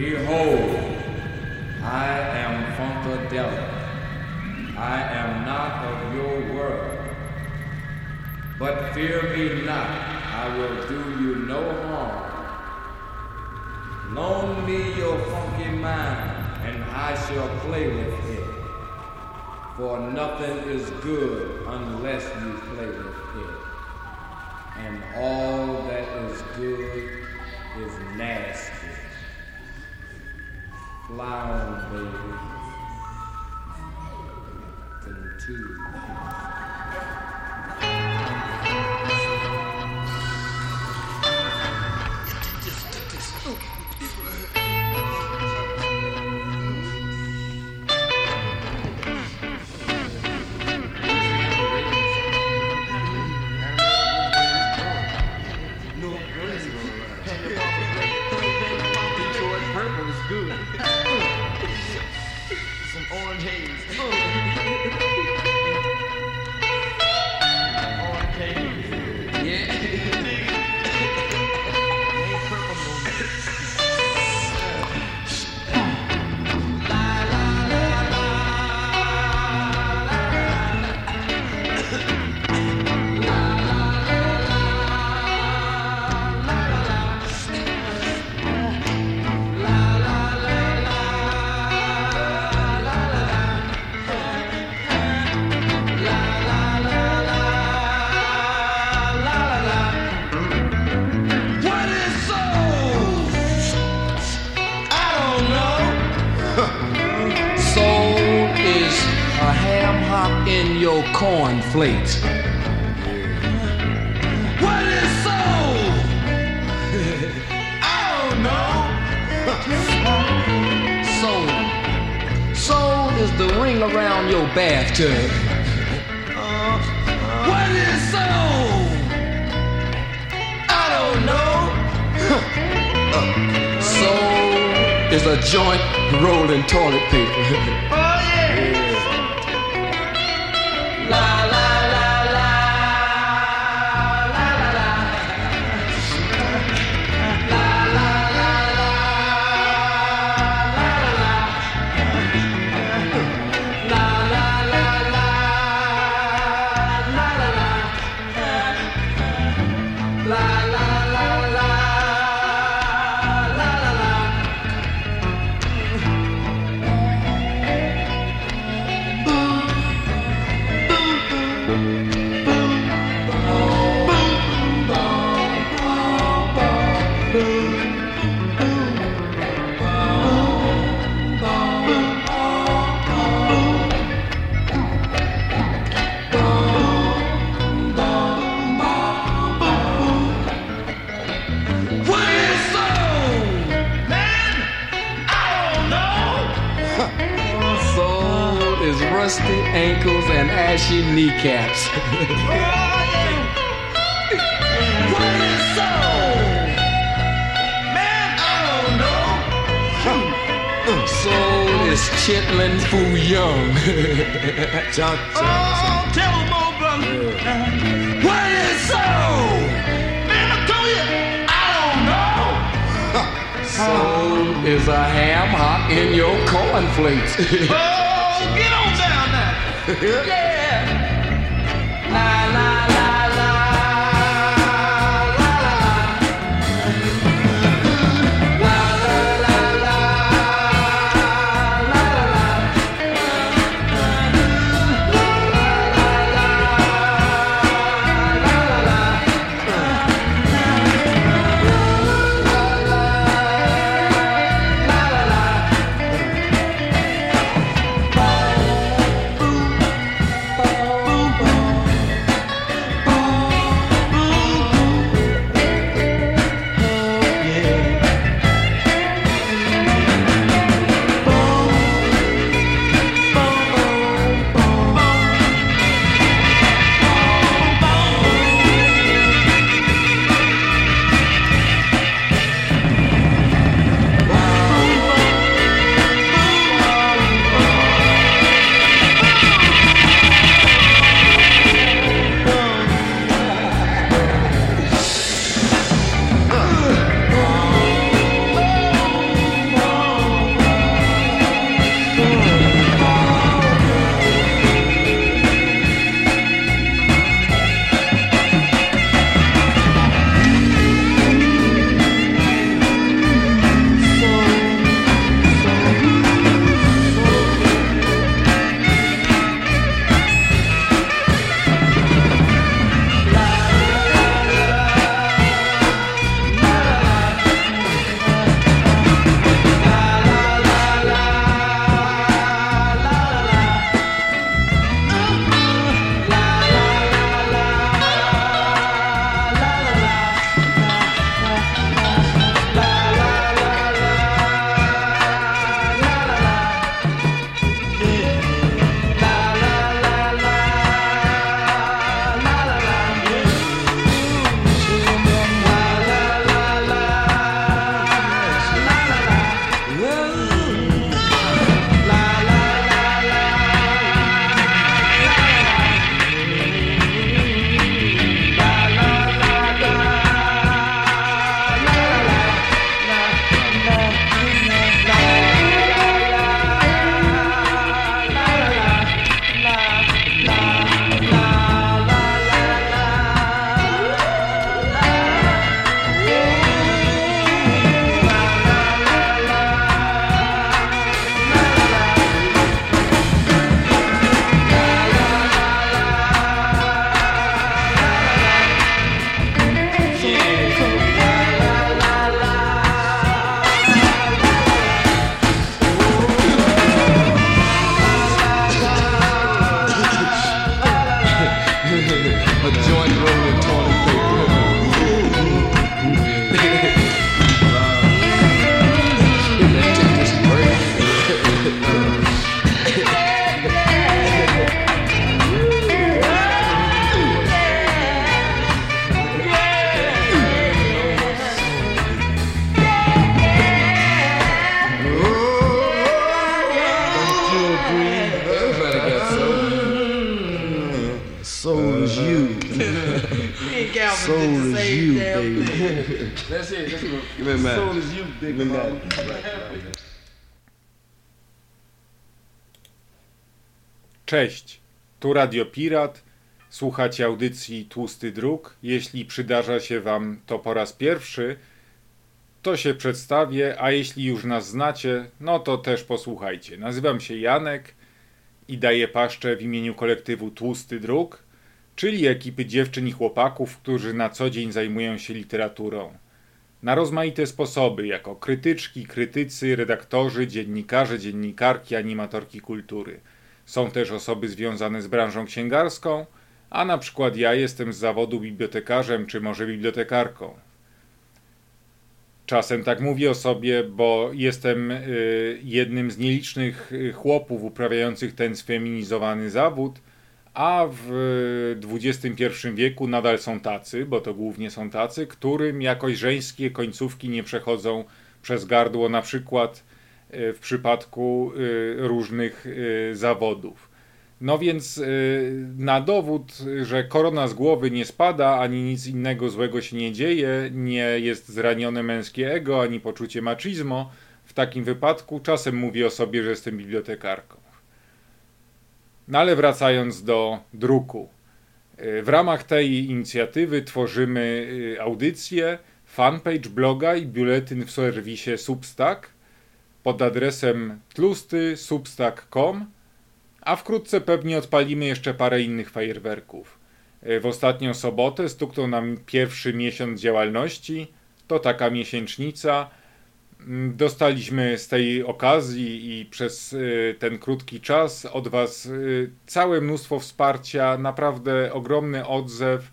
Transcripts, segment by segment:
Behold, I am Funkadelic. I am not of your world. But fear me not, I will do you no harm. Loan me your funky mind, and I shall play with it. For nothing is good unless you play with it. And all that is good is nasty. Loud, baby. And two. Chitlin' Foo Young. John, oh, tell him, old brother. Yeah. What is soul? Man, I told you, I don't know. soul is a ham hock in your cornflakes. oh, get on down now. yeah. That's it. That's what. Give me mine. Soul is you, big Give me. Cześć, tu Radio Pirat. Słuchacie audycji Tłusty Druk. Jeśli przydarza się Wam to po raz pierwszy, to się przedstawię, a jeśli już nas znacie, no to też posłuchajcie. Nazywam się Janek i daję paszczę w imieniu kolektywu Tłusty Druk, czyli ekipy dziewczyn i chłopaków, którzy na co dzień zajmują się literaturą. Na rozmaite sposoby, jako krytyczki, krytycy, redaktorzy, dziennikarze, dziennikarki, animatorki kultury. Są też osoby związane z branżą księgarską, a na przykład ja jestem z zawodu bibliotekarzem czy może bibliotekarką. Czasem tak mówię o sobie, bo jestem y, jednym z nielicznych y, chłopów uprawiających ten sfeminizowany zawód, a w XXI wieku nadal są tacy, bo to głównie są tacy, którym jakoś żeńskie końcówki nie przechodzą przez gardło, na przykład y, w przypadku y, różnych y, zawodów. No więc y, na dowód, że korona z głowy nie spada, ani nic innego złego się nie dzieje, nie jest zranione męskie ego, ani poczucie machismo, w takim wypadku czasem mówię o sobie, że jestem bibliotekarką. No ale wracając do druku. Y, W ramach tej inicjatywy tworzymy y, audycję, fanpage bloga i biuletyn w serwisie Substack pod adresem tlusty.substack.com a wkrótce pewnie odpalimy jeszcze parę innych fajerwerków. Y, W ostatnią sobotę stuknął nam pierwszy miesiąc działalności. To taka miesięcznica. Dostaliśmy z tej okazji i przez y, ten krótki czas od Was y, całe mnóstwo wsparcia, naprawdę ogromny odzew,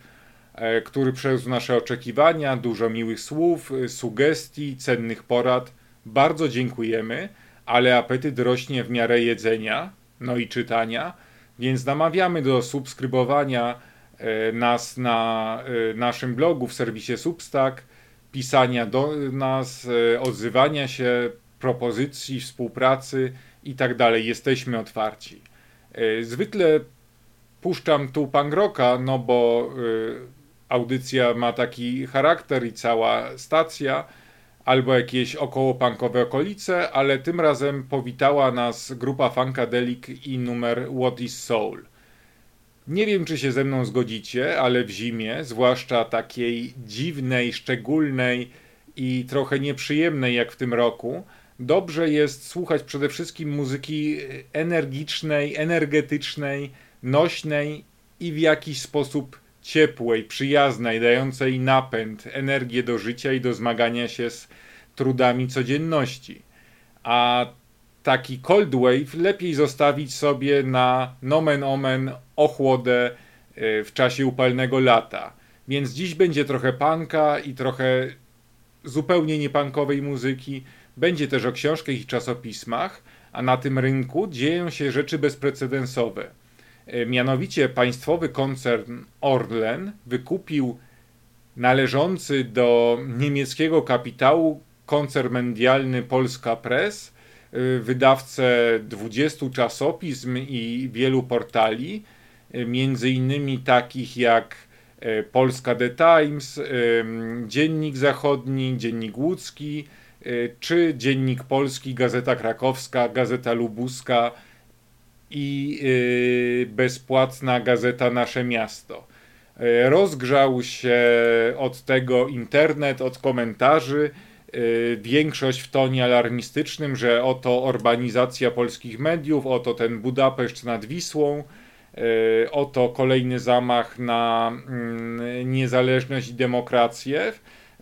e, który przewiózł nasze oczekiwania, dużo miłych słów, y, sugestii, cennych porad. Bardzo dziękujemy, ale apetyt rośnie w miarę jedzenia, no i czytania, więc namawiamy do subskrybowania e, nas na e, naszym blogu w serwisie Substack, pisania do nas, e, odzywania się, propozycji, współpracy i tak dalej. Jesteśmy otwarci. E, Zwykle puszczam tu punk rocka, no bo e, audycja ma taki charakter i cała stacja, albo jakieś okołopunkowe okolice, ale tym razem powitała nas grupa Funkadelic i numer What is Soul. Nie wiem, czy się ze mną zgodzicie, ale w zimie, zwłaszcza takiej dziwnej, szczególnej i trochę nieprzyjemnej jak w tym roku, dobrze jest słuchać przede wszystkim muzyki energicznej, energetycznej, nośnej i w jakiś sposób ciepłej, przyjaznej, dającej napęd, energię do życia i do zmagania się z trudami codzienności. A taki cold wave lepiej zostawić sobie na nomen omen ochłodę y, w czasie upalnego lata. Więc dziś będzie trochę punka i trochę zupełnie niepunkowej muzyki. Będzie też o książkach i czasopismach, a na tym rynku dzieją się rzeczy bezprecedensowe. E, Mianowicie państwowy koncern Orlen wykupił należący do niemieckiego kapitału koncern medialny Polska Press, wydawcę 20 czasopism i wielu portali, y, między innymi takich jak y, Polska The Times, y, Dziennik Zachodni, Dziennik Łódzki, y, czy Dziennik Polski, Gazeta Krakowska, Gazeta Lubuska i y, bezpłatna gazeta Nasze Miasto. Y, Rozgrzał się od tego internet, od komentarzy. Y, Większość w tonie alarmistycznym, że oto urbanizacja polskich mediów, oto ten Budapeszt nad Wisłą, y, oto kolejny zamach na mm, niezależność i demokrację.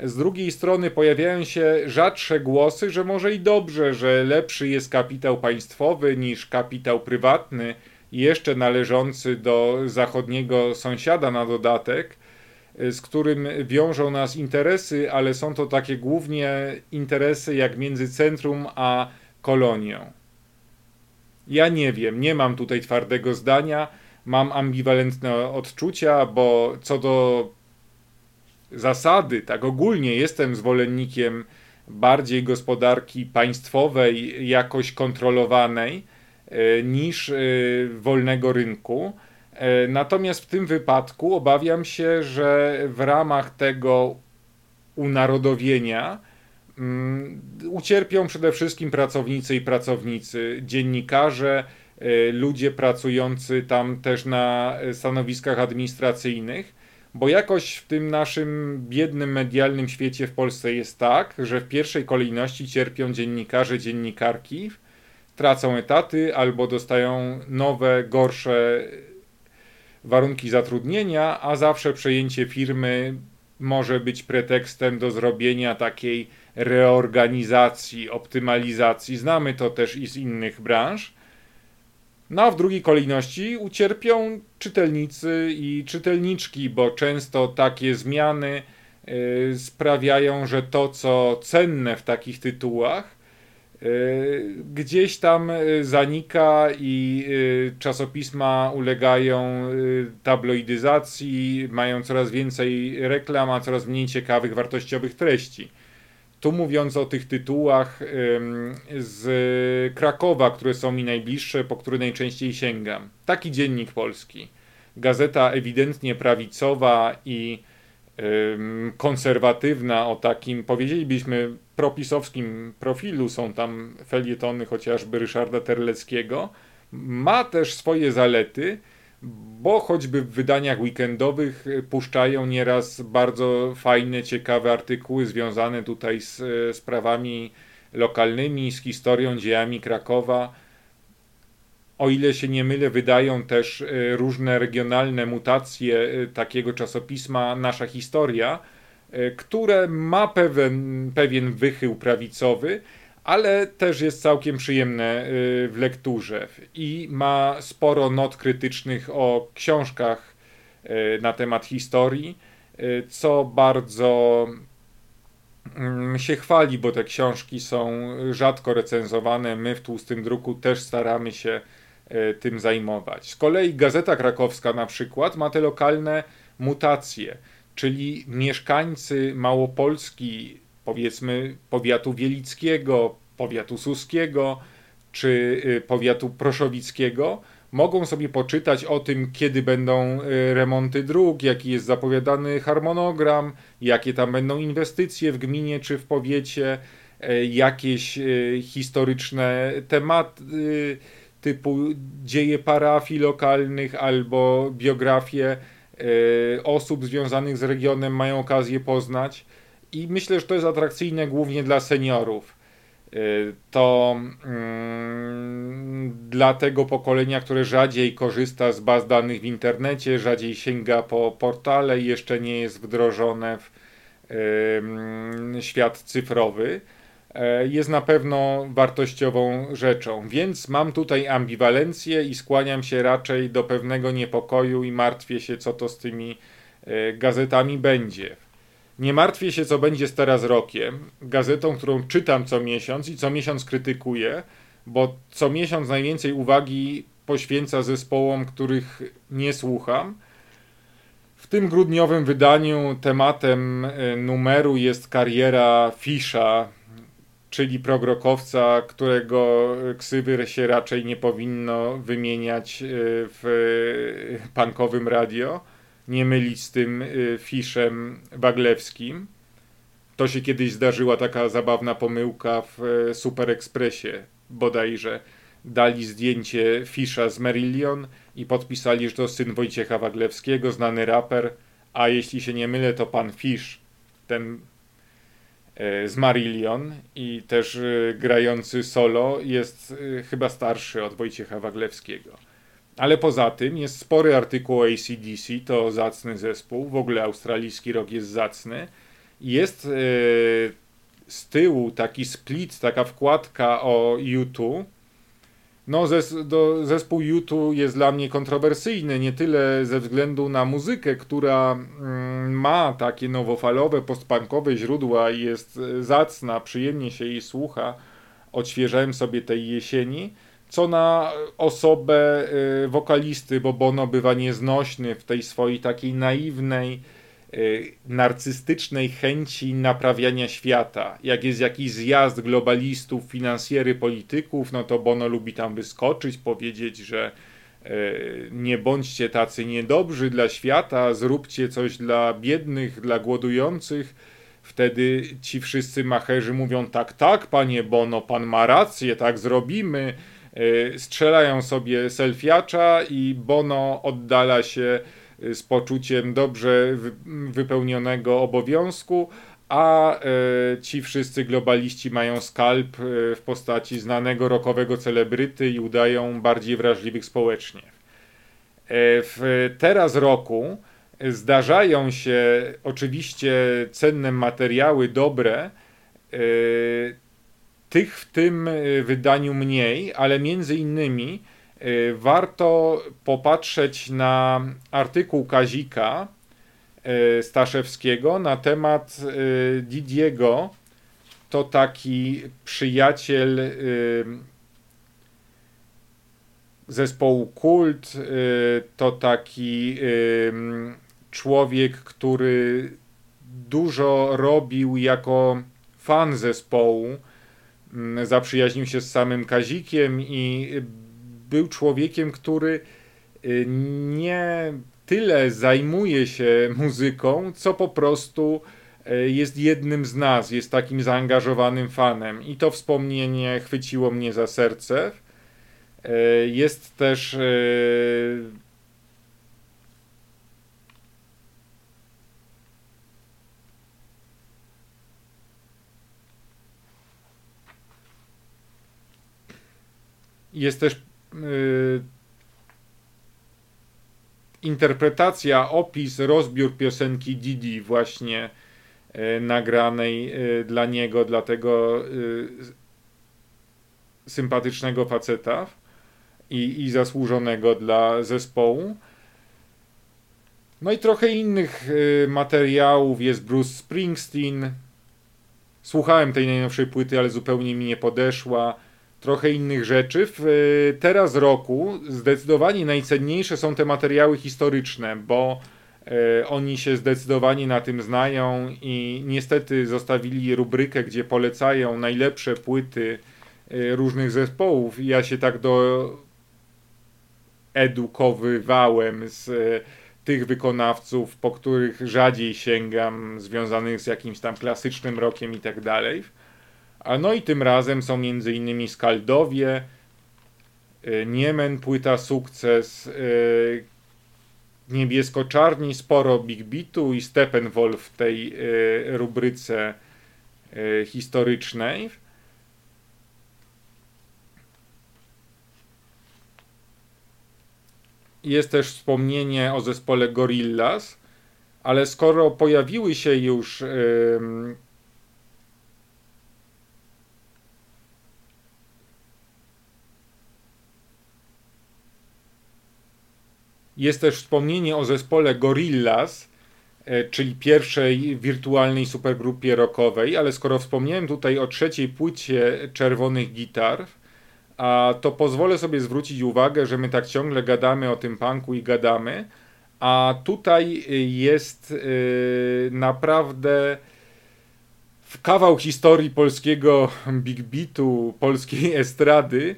Z drugiej strony pojawiają się rzadsze głosy, że może i dobrze, że lepszy jest kapitał państwowy niż kapitał prywatny, jeszcze należący do zachodniego sąsiada na dodatek, z którym wiążą nas interesy, ale są to takie głównie interesy jak między centrum a kolonią. Ja nie wiem, nie mam tutaj twardego zdania, mam ambiwalentne odczucia, bo co do zasady, tak ogólnie jestem zwolennikiem bardziej gospodarki państwowej, jakoś kontrolowanej, e, niż e, wolnego rynku, natomiast w tym wypadku obawiam się, że w ramach tego unarodowienia um, ucierpią przede wszystkim pracownicy i pracownicy, dziennikarze, y, ludzie pracujący tam też na stanowiskach administracyjnych, bo jakoś w tym naszym biednym medialnym świecie w Polsce jest tak, że w pierwszej kolejności cierpią dziennikarze, dziennikarki, tracą etaty albo dostają nowe, gorsze warunki zatrudnienia, a zawsze przejęcie firmy może być pretekstem do zrobienia takiej reorganizacji, optymalizacji. Znamy to też i z innych branż. No a w drugiej kolejności ucierpią czytelnicy i czytelniczki, bo często takie zmiany y, sprawiają, że to, co cenne w takich tytułach, gdzieś tam y, zanika i czasopisma ulegają tabloidyzacji, mają coraz więcej reklam, a coraz mniej ciekawych, wartościowych treści. Tu mówiąc o tych tytułach z Krakowa, które są mi najbliższe, po które najczęściej sięgam. Taki dziennik polski. Gazeta ewidentnie prawicowa i konserwatywna o takim, powiedzielibyśmy, propisowskim profilu. Są tam felietony chociażby Ryszarda Terleckiego. Ma też swoje zalety, bo choćby w wydaniach weekendowych puszczają nieraz bardzo fajne, ciekawe artykuły związane tutaj z e, sprawami lokalnymi, z historią, dziejami Krakowa. O ile się nie mylę, wydają też e, różne regionalne mutacje e, takiego czasopisma Nasza Historia, które ma pewien, pewien wychył prawicowy, ale też jest całkiem przyjemne w lekturze i ma sporo not krytycznych o książkach na temat historii, co bardzo mm, się chwali, bo te książki są rzadko recenzowane. My w tłustym druku też staramy się tym zajmować. Z kolei Gazeta Krakowska na przykład ma te lokalne mutacje, czyli mieszkańcy Małopolski powiedzmy powiatu wielickiego, powiatu suskiego czy y, powiatu proszowickiego mogą sobie poczytać o tym, kiedy będą y, remonty dróg, jaki jest zapowiadany harmonogram, jakie tam będą inwestycje w gminie czy w powiecie, jakieś historyczne tematy typu dzieje parafii lokalnych albo biografie osób związanych z regionem mają okazję poznać i myślę, że to jest atrakcyjne głównie dla seniorów. Y, to mm, dla tego pokolenia, które rzadziej korzysta z baz danych w internecie, rzadziej sięga po portale i jeszcze nie jest wdrożone w y, świat cyfrowy, jest na pewno wartościową rzeczą. Więc mam tutaj ambiwalencję i skłaniam się raczej do pewnego niepokoju i martwię się, co to z tymi gazetami będzie. Nie martwię się, co będzie z teraz rokiem, gazetą, którą czytam co miesiąc i co miesiąc krytykuję, bo co miesiąc najwięcej uwagi poświęca zespołom, których nie słucham. W tym grudniowym wydaniu tematem e, numeru jest kariera Fisza, czyli progrokowca, którego ksywy się raczej nie powinno wymieniać e, w punkowym radio nie mylić z tym fiszem waglewskim. To się kiedyś zdarzyła taka zabawna pomyłka w Super Expressie bodajże. Dali zdjęcie fisza z Merillion i podpisali, że to syn Wojciecha Waglewskiego, znany raper, a jeśli się nie mylę, to pan Fisz, ten z Marillion i też grający solo jest chyba starszy od Wojciecha Waglewskiego. Ale poza tym jest spory artykuł o ACDC, to zacny zespół, w ogóle australijski rok jest zacny. Jest z tyłu taki split, taka wkładka o U2. No, zes do, zespół U2 jest dla mnie kontrowersyjny, nie tyle ze względu na muzykę, która mm, ma takie nowofalowe, postpunkowe źródła i jest e, zacna, przyjemnie się jej słucha. Odświeżałem sobie tej jesieni co na osobę y, wokalisty, bo Bono bywa nieznośny w tej swojej takiej naiwnej, narcystycznej chęci naprawiania świata. Jak jest jakiś zjazd globalistów, finansjery, polityków, no to Bono lubi tam wyskoczyć, powiedzieć, że nie bądźcie tacy niedobrzy dla świata, zróbcie coś dla biednych, dla głodujących. Wtedy ci wszyscy macherzy mówią: Tak, tak, panie Bono, pan ma rację, tak zrobimy. Strzelają sobie selfiacza i Bono oddala się z poczuciem dobrze wypełnionego obowiązku, a e, ci wszyscy globaliści mają skalp e, w postaci znanego rockowego celebryty i udają bardziej wrażliwych społecznie. E, w teraz roku zdarzają się oczywiście cenne materiały dobre, tych w tym wydaniu mniej, ale między innymi warto popatrzeć na artykuł Kazika E, Staszewskiego na temat e, Didiego. To taki przyjaciel zespołu Kult, to taki człowiek, który dużo robił jako fan zespołu. Mm, zaprzyjaźnił się z samym Kazikiem i był człowiekiem, który nie tyle zajmuje się muzyką, co po prostu e, jest jednym z nas, jest takim zaangażowanym fanem. I to wspomnienie chwyciło mnie za serce. E, jest też jest też interpretacja, opis, rozbiór piosenki Didi właśnie e, nagranej e, dla niego, dla tego sympatycznego faceta i, i zasłużonego dla zespołu. No i trochę innych materiałów jest Bruce Springsteen. Słuchałem tej najnowszej płyty, ale zupełnie mi nie podeszła trochę innych rzeczy. W y, teraz roku zdecydowanie najcenniejsze są te materiały historyczne, bo y, oni się zdecydowanie na tym znają i niestety zostawili rubrykę, gdzie polecają najlepsze płyty y, różnych zespołów. Ja się tak do edukowywałem z tych wykonawców, po których rzadziej sięgam, związanych z jakimś tam klasycznym rokiem i tak dalej. A no i tym razem są m.in. Skaldowie, y, Niemen, płyta Sukces, y, Niebiesko-Czarni, sporo Big Beatu i Steppenwolf w tej y, rubryce historycznej. Jest też wspomnienie o zespole Gorillaz, ale skoro pojawiły się już Jest też wspomnienie o zespole Gorillaz, e, czyli pierwszej wirtualnej supergrupie rockowej, ale skoro wspomniałem tutaj o trzeciej płycie Czerwonych Gitar, a to pozwolę sobie zwrócić uwagę, że my tak ciągle gadamy o tym punku i gadamy, a tutaj jest yy, naprawdę kawał historii polskiego big beatu, polskiej estrady,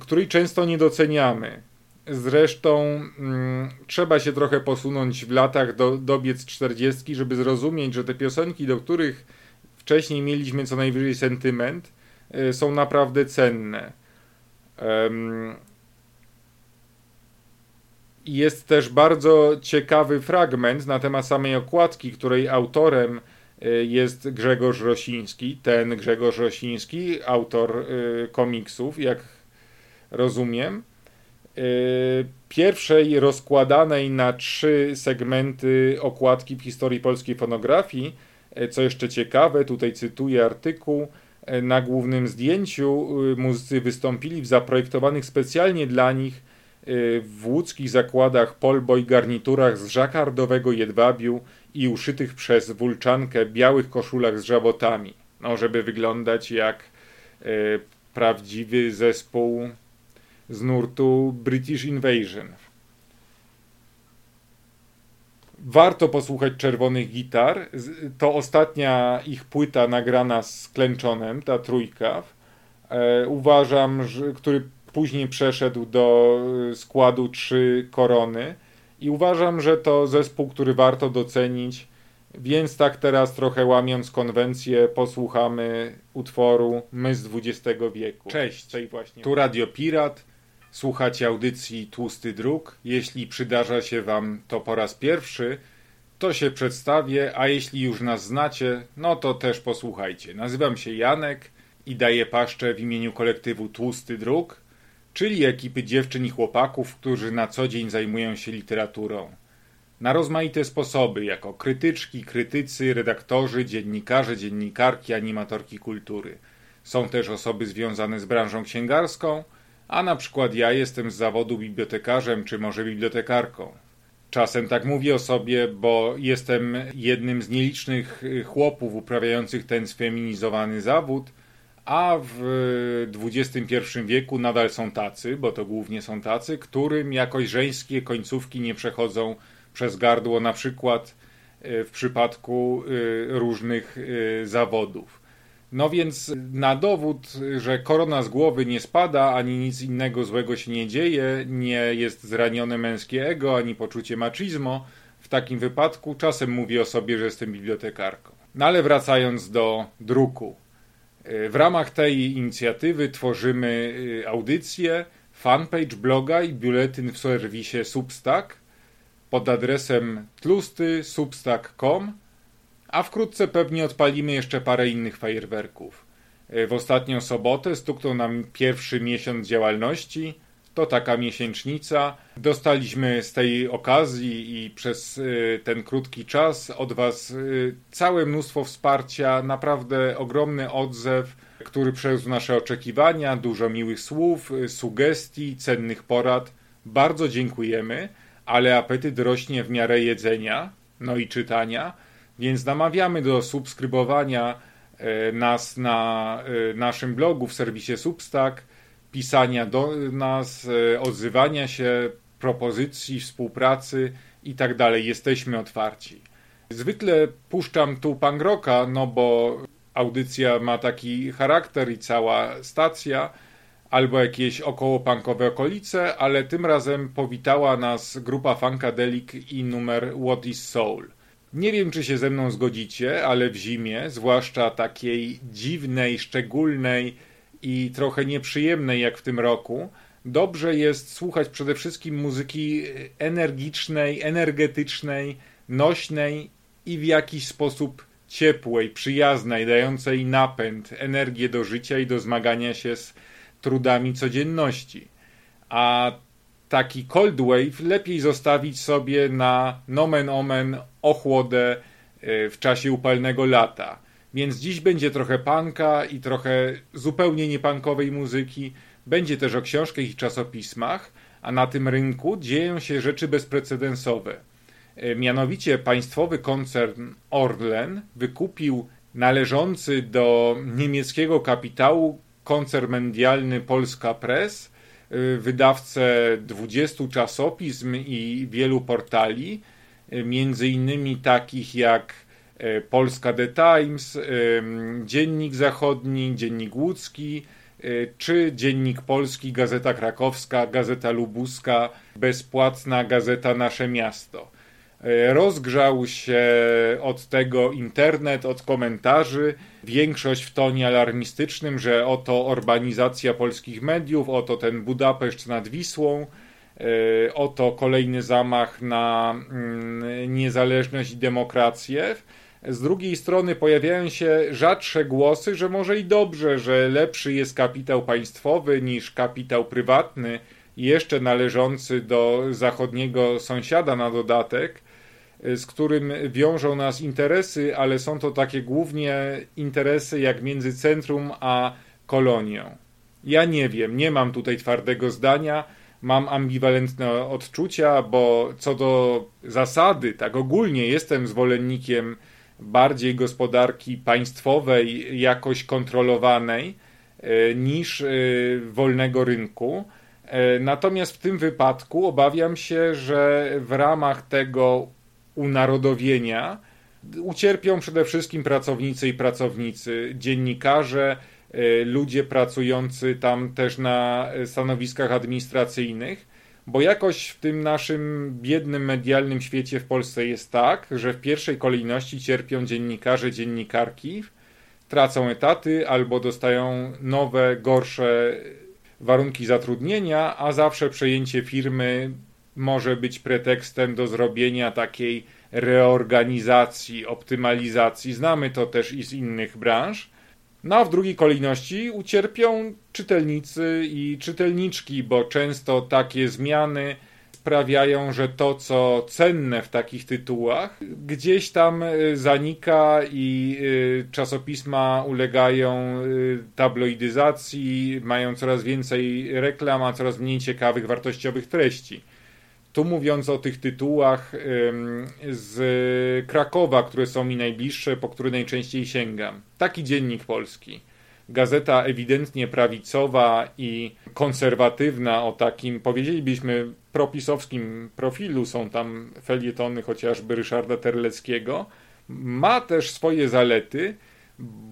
której często nie doceniamy. Zresztą mm, trzeba się trochę posunąć w latach do, dobiec 40, żeby zrozumieć, że te piosenki, do których wcześniej mieliśmy co najwyżej sentyment, y, są naprawdę cenne. Um, jest też bardzo ciekawy fragment na temat samej okładki, której autorem y, jest Grzegorz Rosiński. Ten Grzegorz Rosiński, autor y, komiksów, jak rozumiem. Y, pierwszej rozkładanej na trzy segmenty okładki w historii polskiej fonografii. Y, co jeszcze ciekawe, tutaj cytuję artykuł. Y, na głównym zdjęciu muzycy wystąpili w zaprojektowanych specjalnie dla nich w łódzkich zakładach polbo i garniturach z żakardowego jedwabiu i uszytych przez wulczankę białych koszulach z żabotami, no, żeby wyglądać jak prawdziwy zespół z nurtu British Invasion. Warto posłuchać Czerwonych Gitar. To ostatnia ich płyta nagrana z Klęczonem, ta trójka. E, uważam, że, który później przeszedł do y, składu Trzy Korony i uważam, że to zespół, który warto docenić. Więc tak teraz trochę łamiąc konwencję, posłuchamy utworu My z XX wieku. Cześć, tej właśnie. Tu Radio Pirat. Słuchacie audycji Tłusty Druk. Jeśli przydarza się Wam to po raz pierwszy, to się przedstawię, a jeśli już nas znacie, no to też posłuchajcie. Nazywam się Janek i daję paszczę w imieniu kolektywu Tłusty Druk, czyli ekipy dziewczyn i chłopaków, którzy na co dzień zajmują się literaturą. Na rozmaite sposoby, jako krytyczki, krytycy, redaktorzy, dziennikarze, dziennikarki, animatorki kultury. Są też osoby związane z branżą księgarską, a na przykład ja jestem z zawodu bibliotekarzem czy może bibliotekarką. Czasem tak mówię o sobie, bo jestem jednym z nielicznych chłopów uprawiających ten sfeminizowany zawód, a w XXI wieku nadal są tacy, bo to głównie są tacy, którym jakoś żeńskie końcówki nie przechodzą przez gardło, na przykład e, w przypadku różnych zawodów. No więc na dowód, że korona z głowy nie spada, ani nic innego złego się nie dzieje, nie jest zranione męskie ego, ani poczucie machismo, w takim wypadku czasem mówię o sobie, że jestem bibliotekarką. No ale wracając do druku. W ramach tej inicjatywy tworzymy audycje, fanpage bloga i biuletyn w serwisie Substack pod adresem tlusty.substack.com a wkrótce pewnie odpalimy jeszcze parę innych fajerwerków. E, w ostatnią sobotę stuknął nam pierwszy miesiąc działalności. To taka miesięcznica. Dostaliśmy z tej okazji i przez e, ten krótki czas od Was e, całe mnóstwo wsparcia, naprawdę ogromny odzew, który przejął nasze oczekiwania, dużo miłych słów, sugestii, cennych porad. Bardzo dziękujemy, ale apetyt rośnie w miarę jedzenia, no i czytania więc namawiamy do subskrybowania e, nas na e, naszym blogu w serwisie Substack, pisania do nas, e, odzywania się, propozycji, współpracy i tak. Jesteśmy otwarci. Zwykle puszczam tu pangroka, no bo audycja ma taki charakter i cała stacja, albo jakieś około punkowe okolice, ale tym razem powitała nas grupa Funkadelic i numer What is Soul. Nie wiem, czy się ze mną zgodzicie, ale w zimie, zwłaszcza takiej dziwnej, szczególnej i trochę nieprzyjemnej jak w tym roku, dobrze jest słuchać przede wszystkim muzyki energicznej, energetycznej, nośnej i w jakiś sposób ciepłej, przyjaznej, dającej napęd, energię do życia i do zmagania się z trudami codzienności. A taki cold wave lepiej zostawić sobie na nomen omen ochłodę e, w czasie upalnego lata. Więc dziś będzie trochę panka i trochę zupełnie niepankowej muzyki. Będzie też o książkach i czasopismach, a na tym rynku dzieją się rzeczy bezprecedensowe. E, mianowicie państwowy koncern Orlen wykupił należący do niemieckiego kapitału koncern medialny Polska Press wydawcę 20 czasopism i wielu portali, y, między innymi takich jak y, Polska The Times, Dziennik Zachodni, Dziennik Łódzki, czy Dziennik Polski, Gazeta Krakowska, Gazeta Lubuska, bezpłatna Gazeta Nasze Miasto. E, rozgrzał się od tego internet, od komentarzy, większość w tonie alarmistycznym, że oto urbanizacja polskich mediów, oto ten Budapeszt nad Wisłą, e, oto kolejny zamach na mm, niezależność i demokrację. Z drugiej strony pojawiają się rzadsze głosy, że może i dobrze, że lepszy jest kapitał państwowy niż kapitał prywatny, jeszcze należący do zachodniego sąsiada na dodatek z którym wiążą nas interesy, ale są to takie głównie interesy jak między centrum a kolonią. Ja nie wiem, nie mam tutaj twardego zdania, mam ambiwalentne odczucia, bo co do zasady, tak ogólnie jestem zwolennikiem bardziej gospodarki państwowej, jakoś kontrolowanej, y, niż y, wolnego rynku. Natomiast w tym wypadku obawiam się, że w ramach tego unarodowienia. Ucierpią przede wszystkim pracownicy i pracownicy, dziennikarze, ludzie pracujący tam też na stanowiskach administracyjnych, bo jakoś w tym naszym biednym medialnym świecie w Polsce jest tak, że w pierwszej kolejności cierpią dziennikarze, dziennikarki, tracą etaty albo dostają nowe, gorsze warunki zatrudnienia, a zawsze przejęcie firmy może być pretekstem do zrobienia takiej reorganizacji, optymalizacji. Znamy to też i z innych branż. No a w drugiej kolejności ucierpią czytelnicy i czytelniczki, bo często takie zmiany sprawiają, że to, co cenne w takich tytułach, gdzieś tam y, zanika i y, czasopisma ulegają y, tabloidyzacji, mają coraz więcej reklam, a coraz mniej ciekawych, wartościowych treści. Tu mówiąc o tych tytułach z Krakowa, które są mi najbliższe, po które najczęściej sięgam. Taki dziennik polski. Gazeta ewidentnie prawicowa i konserwatywna, o takim powiedzielibyśmy propisowskim profilu, są tam felietony chociażby Ryszarda Terleckiego, ma też swoje zalety,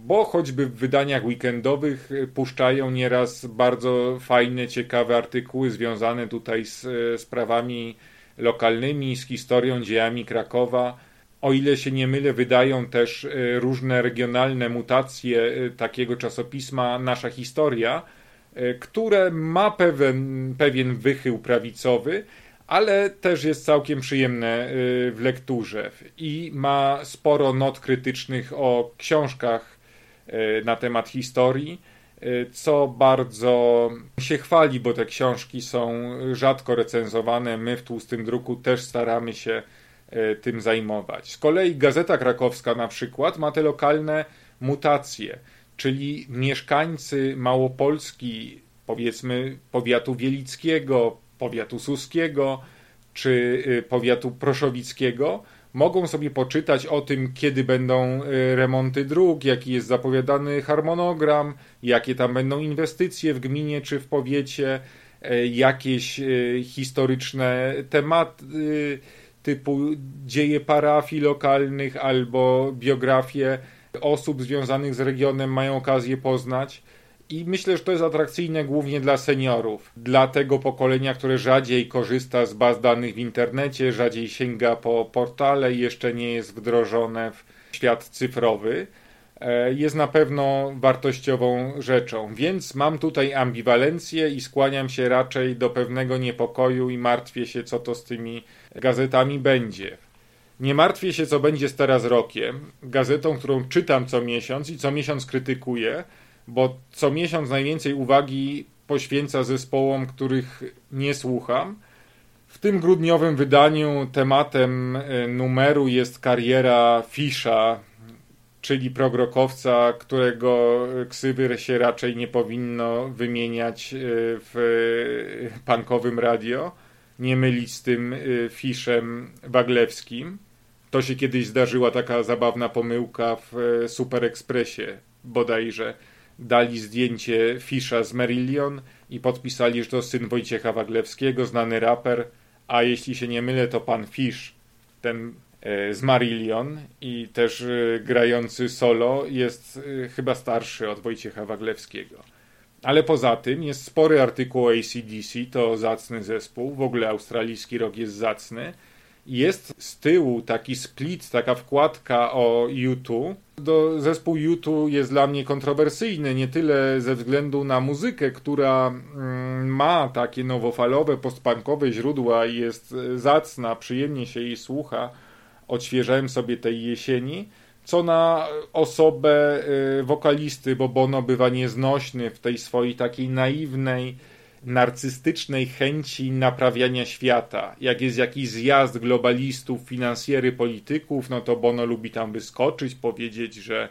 bo choćby w wydaniach weekendowych puszczają nieraz bardzo fajne, ciekawe artykuły związane tutaj z e, sprawami lokalnymi, z historią, dziejami Krakowa. O ile się nie mylę, wydają też e, różne regionalne mutacje e, takiego czasopisma Nasza Historia, które ma pewien, pewien wychył prawicowy, ale też jest całkiem przyjemne y, w lekturze i ma sporo not krytycznych o książkach y, na temat historii, y, co bardzo się chwali, bo te książki są rzadko recenzowane. My w tłustym druku też staramy się tym zajmować. Z kolei Gazeta Krakowska na przykład ma te lokalne mutacje, czyli mieszkańcy Małopolski, powiedzmy powiatu wielickiego, powiatu suskiego czy y, powiatu proszowickiego mogą sobie poczytać o tym, kiedy będą y, remonty dróg, jaki jest zapowiadany harmonogram, jakie tam będą inwestycje w gminie czy w powiecie, y, jakieś historyczne tematy typu dzieje parafii lokalnych albo biografie osób związanych z regionem mają okazję poznać. I myślę, że to jest atrakcyjne głównie dla seniorów, dla tego pokolenia, które rzadziej korzysta z baz danych w internecie, rzadziej sięga po portale i jeszcze nie jest wdrożone w świat cyfrowy. E, jest na pewno wartościową rzeczą, więc mam tutaj ambiwalencję i skłaniam się raczej do pewnego niepokoju i martwię się, co to z tymi gazetami będzie. Nie martwię się, co będzie z teraz rokiem, gazetą, którą czytam co miesiąc i co miesiąc krytykuję, bo co miesiąc najwięcej uwagi poświęca zespołom, których nie słucham. W tym grudniowym wydaniu tematem e, numeru jest kariera Fisza, czyli progrokowca, którego ksywy się raczej nie powinno wymieniać e, w pankowym radio. Nie mylić z tym e, Fiszem Waglewskim. To się kiedyś zdarzyła taka zabawna pomyłka w Super Expressie bodajże dali zdjęcie Fisza z Merillion i podpisali, że to syn Wojciecha Waglewskiego, znany raper, a jeśli się nie mylę, to pan Fisz, ten e, z Marillion i też e, grający solo jest e, chyba starszy od Wojciecha Waglewskiego. Ale poza tym jest spory artykuł o ACDC, to zacny zespół, w ogóle australijski rok jest zacny. Jest z tyłu taki split, taka wkładka o YouTube, do, zespół YouTube jest dla mnie kontrowersyjny, nie tyle ze względu na muzykę, która mm, ma takie nowofalowe, postpunkowe źródła i jest e, zacna, przyjemnie się jej słucha. Odświeżałem sobie tej jesieni, co na osobę y, wokalisty, bo Bono bywa nieznośny w tej swojej takiej naiwnej, narcystycznej chęci naprawiania świata. Jak jest jakiś zjazd globalistów, finansjery, polityków, no to Bono lubi tam wyskoczyć, powiedzieć, że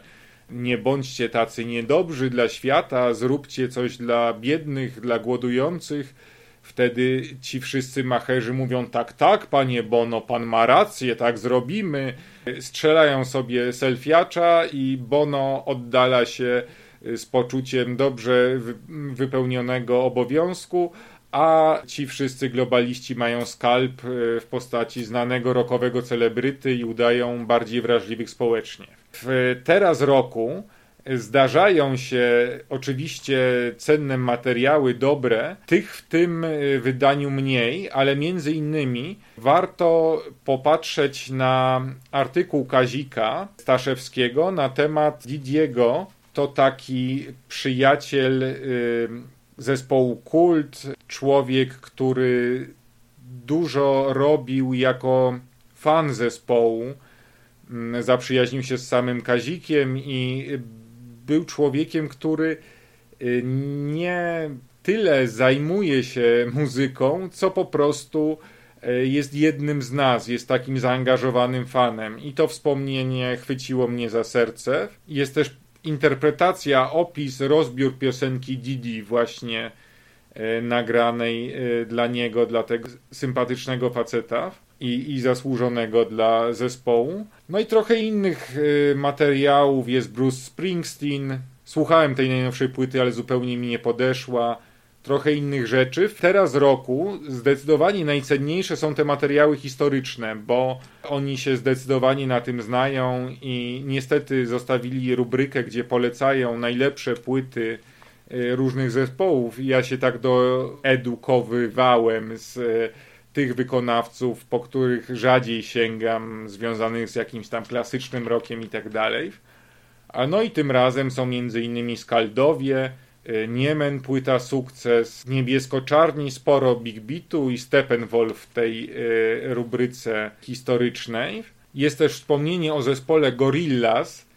nie bądźcie tacy niedobrzy dla świata, zróbcie coś dla biednych, dla głodujących. Wtedy ci wszyscy macherzy mówią tak, tak, panie Bono, pan ma rację, tak zrobimy. Strzelają sobie selfiacza i Bono oddala się z poczuciem dobrze wypełnionego obowiązku, a ci wszyscy globaliści mają skalp e, w postaci znanego rokowego celebryty i udają bardziej wrażliwych społecznie. W teraz roku zdarzają się oczywiście cenne materiały dobre, tych w tym y, wydaniu mniej, ale między innymi warto popatrzeć na artykuł Kazika Staszewskiego na temat Didiego. To taki przyjaciel y, zespołu Kult, człowiek, który dużo robił jako fan zespołu. Mm, zaprzyjaźnił się z samym Kazikiem i był człowiekiem, który y, nie tyle zajmuje się muzyką, co po prostu y, jest jednym z nas, jest takim zaangażowanym fanem. I to wspomnienie chwyciło mnie za serce. Jest też interpretacja, opis, rozbiór piosenki Didi właśnie y, nagranej dla niego, dla tego sympatycznego faceta i, i zasłużonego dla zespołu. No i trochę innych y, materiałów jest Bruce Springsteen. Słuchałem tej najnowszej płyty, ale zupełnie mi nie podeszła. Trochę innych rzeczy. Teraz roku zdecydowanie najcenniejsze są te materiały historyczne, bo oni się zdecydowanie na tym znają i niestety zostawili rubrykę, gdzie polecają najlepsze płyty y, różnych zespołów. Ja się tak doedukowywałem z tych wykonawców, po których rzadziej sięgam, związanych z jakimś tam klasycznym rokiem i tak dalej. A no i tym razem są m.in. Skaldowie, y, Niemen, płyta Sukces, Niebiesko-Czarni, sporo Big Beatu i Steppenwolf w tej y, rubryce historycznej. Jest też wspomnienie o zespole Gorillaz,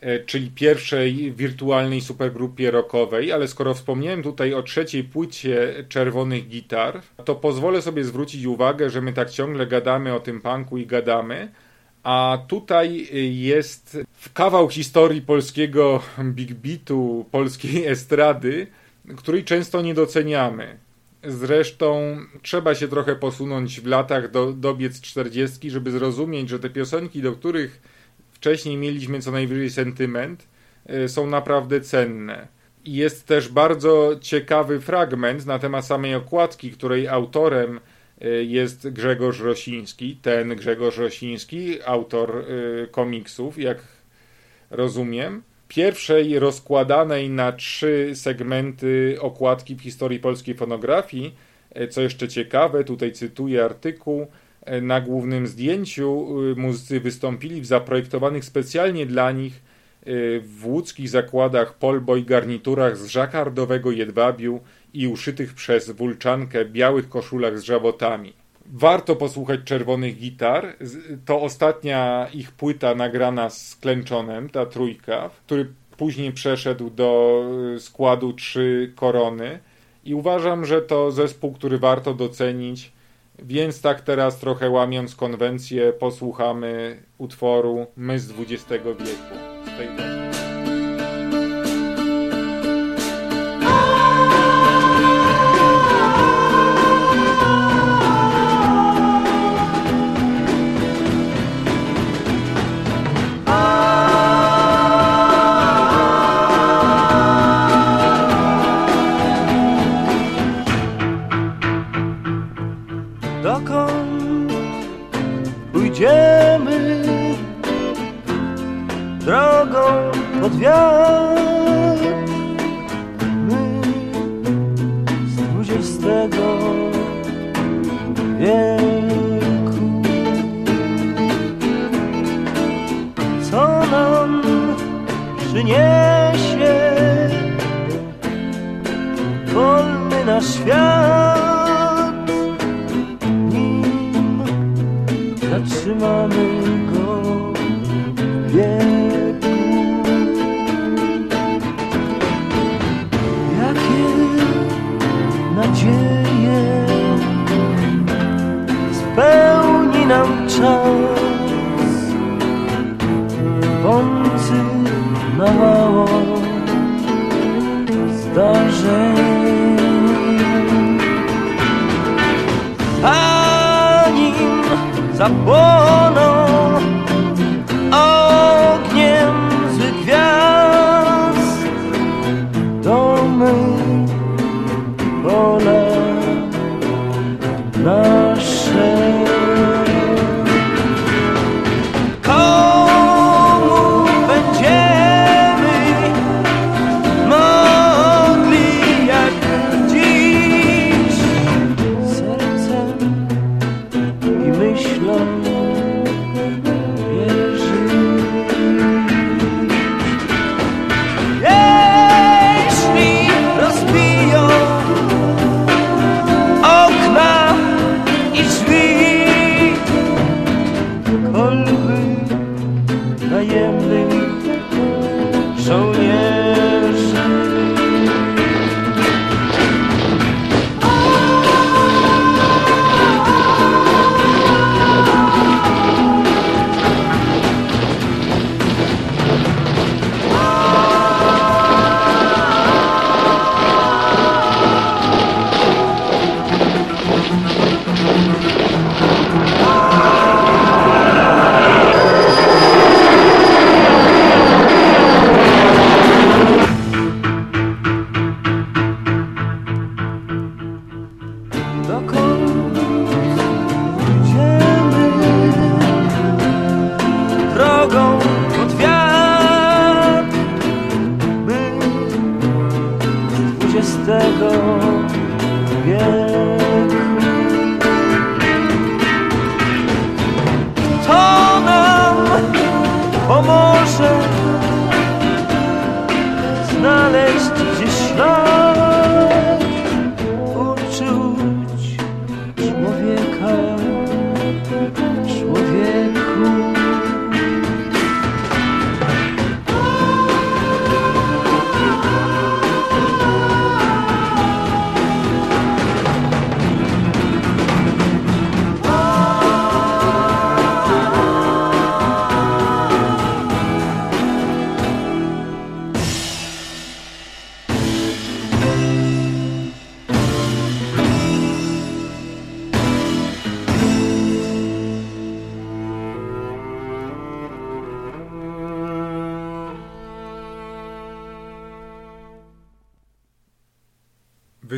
E, czyli pierwszej wirtualnej supergrupie rockowej, ale skoro wspomniałem tutaj o trzeciej płycie Czerwonych Gitar, to pozwolę sobie zwrócić uwagę, że my tak ciągle gadamy o tym punku i gadamy, a tutaj jest kawał historii polskiego big beatu, polskiej estrady, której często nie doceniamy. Zresztą trzeba się trochę posunąć w latach do, dobiec 40, żeby zrozumieć, że te piosenki, do których wcześniej mieliśmy co najwyżej sentyment, e, są naprawdę cenne. Jest też bardzo ciekawy fragment na temat samej okładki, której autorem jest Grzegorz Rosiński, ten Grzegorz Rosiński, autor e, komiksów, jak rozumiem. Pierwszej rozkładanej na trzy segmenty okładki w historii polskiej fonografii. Co jeszcze ciekawe, tutaj cytuję artykuł, na głównym zdjęciu y, muzycy wystąpili w zaprojektowanych specjalnie dla nich y, w łódzkich zakładach polboj garniturach z żakardowego jedwabiu i uszytych przez wulczankę białych koszulach z żabotami. Warto posłuchać czerwonych gitar. To ostatnia ich płyta nagrana z Klęczonem, ta trójka, który później przeszedł do y, składu Trzy Korony. I uważam, że to zespół, który warto docenić więc tak teraz trochę łamiąc konwencję posłuchamy utworu My z XX wieku. Z tej 远。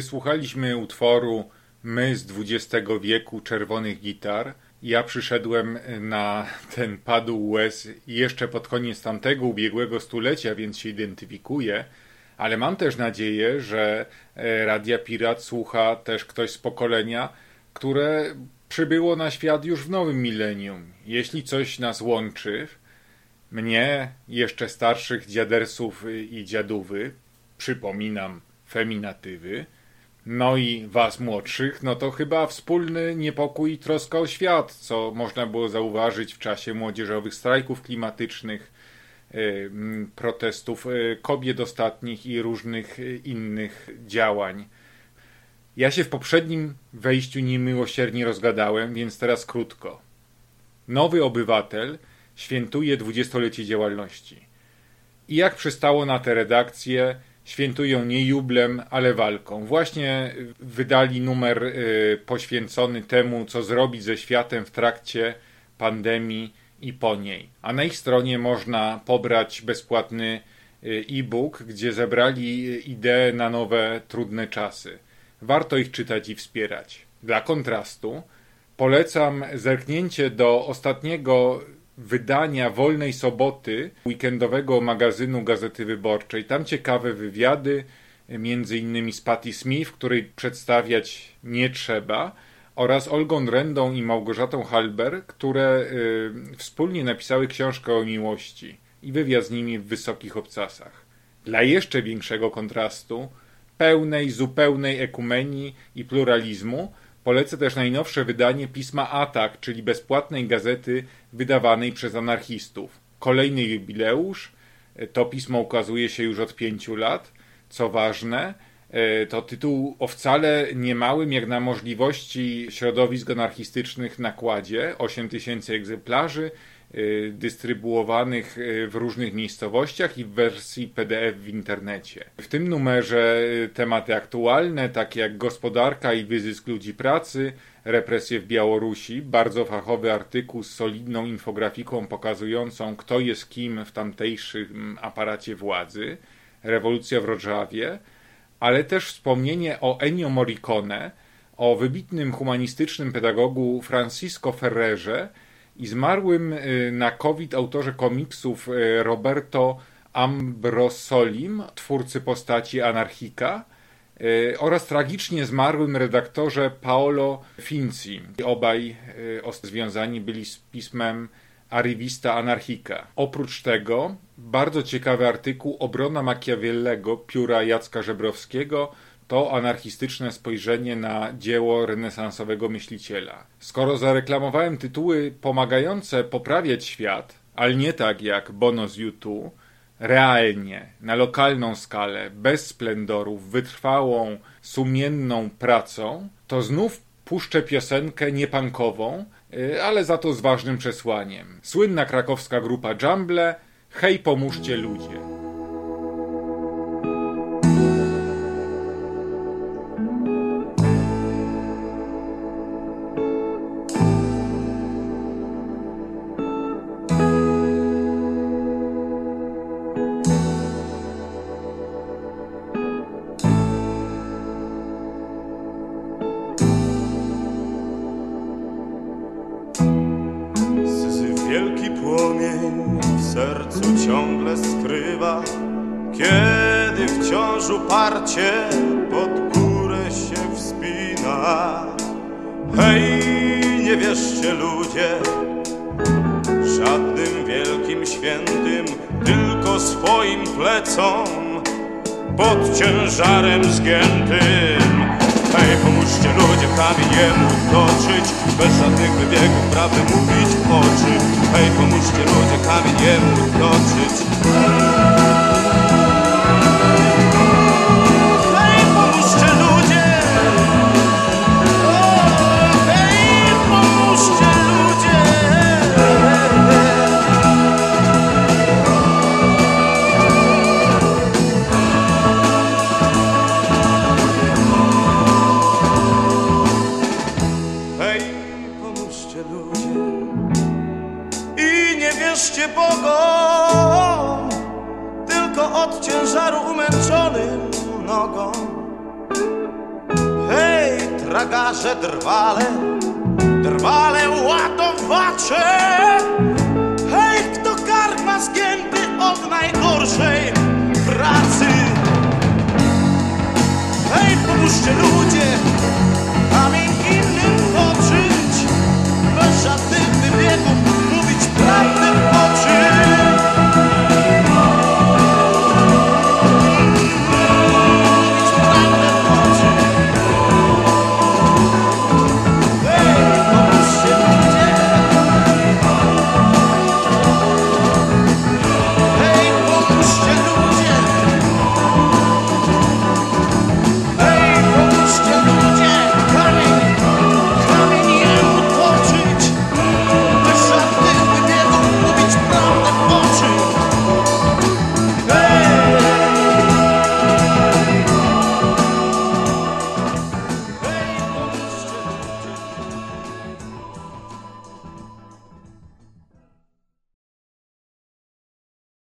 Wysłuchaliśmy utworu My z XX wieku czerwonych gitar. Ja przyszedłem na ten padł łez jeszcze pod koniec tamtego ubiegłego stulecia, więc się identyfikuję. Ale mam też nadzieję, że e, Radia Pirat słucha też ktoś z pokolenia, które przybyło na świat już w nowym milenium. Jeśli coś nas łączy, mnie, jeszcze starszych dziadersów i dziadówy, przypominam feminatywy, no i was młodszych, no to chyba wspólny niepokój i troska o świat, co można było zauważyć w czasie młodzieżowych strajków klimatycznych, y, protestów y, kobiet ostatnich i różnych y, innych działań. Ja się w poprzednim wejściu niemiłosiernie rozgadałem, więc teraz krótko. Nowy obywatel świętuje dwudziestolecie działalności. I jak przystało na tę redakcję, świętują nie jublem, ale walką. Właśnie wydali numer y, poświęcony temu, co zrobić ze światem w trakcie pandemii i po niej. A na ich stronie można pobrać bezpłatny y, e-book, gdzie zebrali idee na nowe, trudne czasy. Warto ich czytać i wspierać. Dla kontrastu polecam zerknięcie do ostatniego wydania Wolnej Soboty, weekendowego magazynu Gazety Wyborczej. Tam ciekawe wywiady, między innymi z Patti Smith, której przedstawiać nie trzeba, oraz Olgą Rendą i Małgorzatą Halber, które y, wspólnie napisały książkę o miłości i wywiad z nimi w wysokich obcasach. Dla jeszcze większego kontrastu, pełnej, zupełnej ekumenii i pluralizmu, Polecę też najnowsze wydanie pisma Atak, czyli bezpłatnej gazety wydawanej przez anarchistów. Kolejny jubileusz. To pismo ukazuje się już od pięciu lat. Co ważne, e, to tytuł o wcale niemałym jak na możliwości środowisk anarchistycznych nakładzie. 8 tysięcy egzemplarzy dystrybuowanych y, w różnych miejscowościach i w wersji PDF w internecie. W tym numerze y, tematy aktualne, takie jak gospodarka i wyzysk ludzi pracy, represje w Białorusi, bardzo fachowy artykuł z solidną infografiką pokazującą, kto jest kim w tamtejszym aparacie władzy, rewolucja w Rodżawie, ale też wspomnienie o Ennio Morricone, o wybitnym humanistycznym pedagogu Francisco Ferrerze, i zmarłym y, na COVID autorze komiksów y, Roberto Ambrosolim, twórcy postaci Anarchika, y, oraz tragicznie zmarłym redaktorze Paolo Finzi. Obaj związani byli z pismem Arrivista Anarchika. Oprócz tego bardzo ciekawy artykuł Obrona Machiavellego pióra Jacka Żebrowskiego to anarchistyczne spojrzenie na dzieło renesansowego myśliciela. Skoro zareklamowałem tytuły pomagające poprawiać świat, ale nie tak jak Bono z YouTube, realnie, na lokalną skalę, bez splendorów, wytrwałą, sumienną pracą, to znów puszczę piosenkę niepankową, y, ale za to z ważnym przesłaniem. Słynna krakowska grupa Jumble Hej pomóżcie ludzie. falling.